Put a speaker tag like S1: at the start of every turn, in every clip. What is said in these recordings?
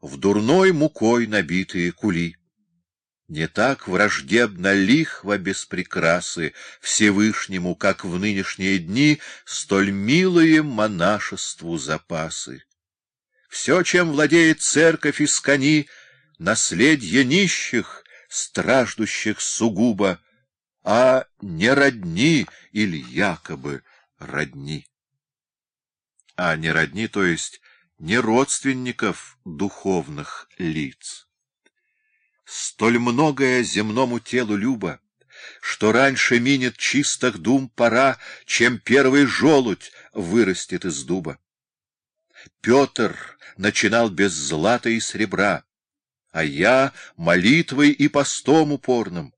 S1: в дурной мукой набитые кули. Не так враждебно лихва без прикрасы Всевышнему, как в нынешние дни Столь милые монашеству запасы. Все, чем владеет церковь из кони, Наследье нищих, страждущих сугубо, А не родни или якобы родни. А не родни, то есть не родственников духовных лиц. Столь многое земному телу любо, Что раньше минет чистых дум пора, Чем первый желудь вырастет из дуба. Петр начинал без злата и сребра, А я молитвой и постом упорным.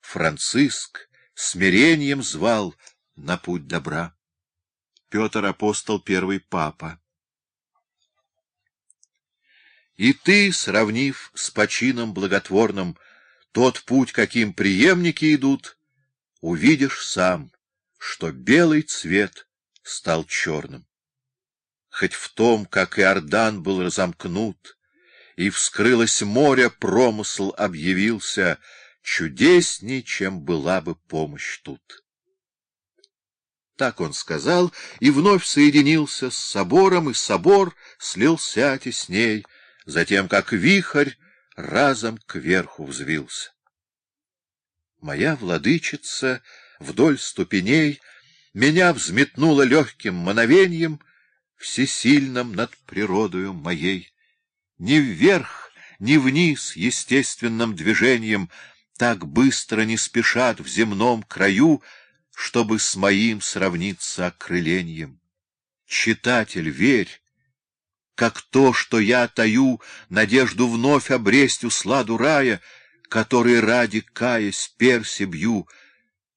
S1: Франциск смирением звал на путь добра. Петр апостол первый папа. И ты, сравнив с почином благотворным тот путь, каким преемники идут, увидишь сам, что белый цвет стал черным. Хоть в том, как Иордан был разомкнут, и вскрылось море, промысл объявился, чудесней, чем была бы помощь тут. Так он сказал, и вновь соединился с собором, и собор слился тесней, затем, как вихрь, разом кверху взвился. Моя владычица вдоль ступеней меня взметнула легким мановеньем, всесильным над природою моей. Ни вверх, ни вниз естественным движением так быстро не спешат в земном краю, чтобы с моим сравниться окрылением. Читатель, верь, как то, что я таю надежду вновь обресть усладу рая, который ради каясь перси бью,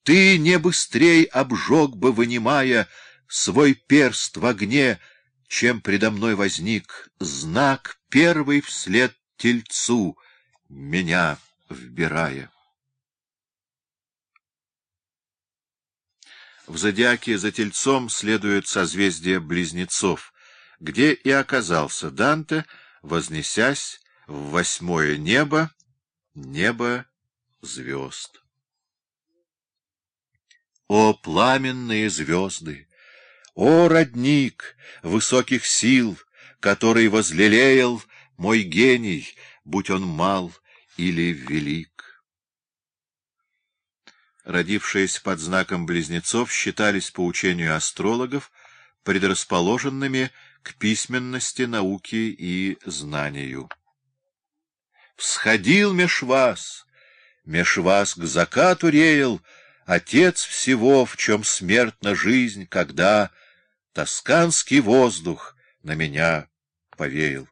S1: ты не быстрей обжег бы, вынимая свой перст в огне, чем предо мной возник знак первый вслед тельцу, меня вбирая. В зодиаке за тельцом следует созвездие близнецов — где и оказался Данте, вознесясь в восьмое небо, небо звезд. О, пламенные звезды! О, родник высоких сил, который возлелеял мой гений, будь он мал или велик! Родившиеся под знаком близнецов считались по учению астрологов предрасположенными к письменности, науке и знанию. Всходил меж вас, меж вас к закату реял, Отец всего, в чем смертна жизнь, когда Тосканский воздух на меня повеял.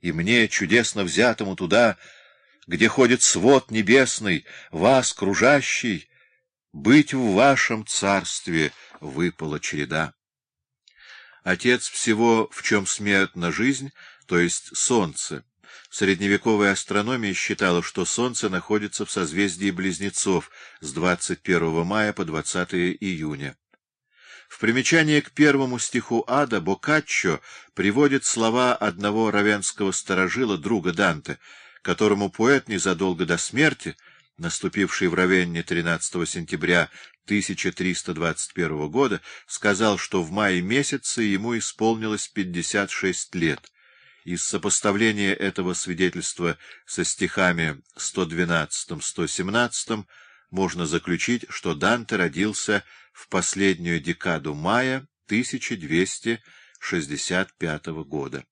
S1: И мне, чудесно взятому туда, Где ходит свод небесный, вас, кружащий, Быть в вашем царстве выпала череда. Отец всего, в чем смертна жизнь, то есть солнце. Средневековая астрономия считала, что Солнце находится в созвездии Близнецов с 21 мая по 20 июня. В примечании к первому стиху Ада Боккаччо приводит слова одного равенского старожила, друга Данте, которому поэт незадолго до смерти, наступивший в Равенне 13 сентября 1321 года, сказал, что в мае месяце ему исполнилось 56 лет. Из сопоставления этого свидетельства со стихами 112-117 можно заключить, что Данте родился в последнюю декаду мая 1265 года.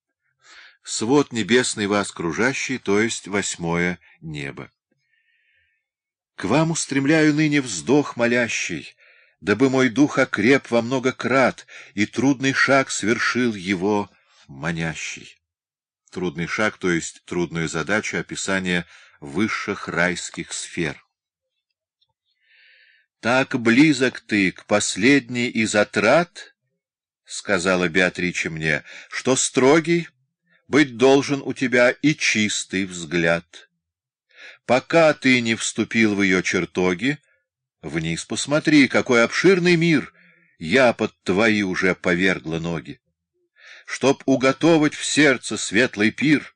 S1: Свод небесный вас кружащий, то есть восьмое небо. К вам устремляю ныне вздох молящий, дабы мой дух окреп во много крат, и трудный шаг свершил его манящий. Трудный шаг, то есть трудную задачу описания высших райских сфер. «Так близок ты к последней из отрад, — сказала Беатрича мне, — что строгий быть должен у тебя и чистый взгляд». Пока ты не вступил в ее чертоги, вниз посмотри, какой обширный мир я под твои уже повергла ноги. чтоб уготовить в сердце светлый пир,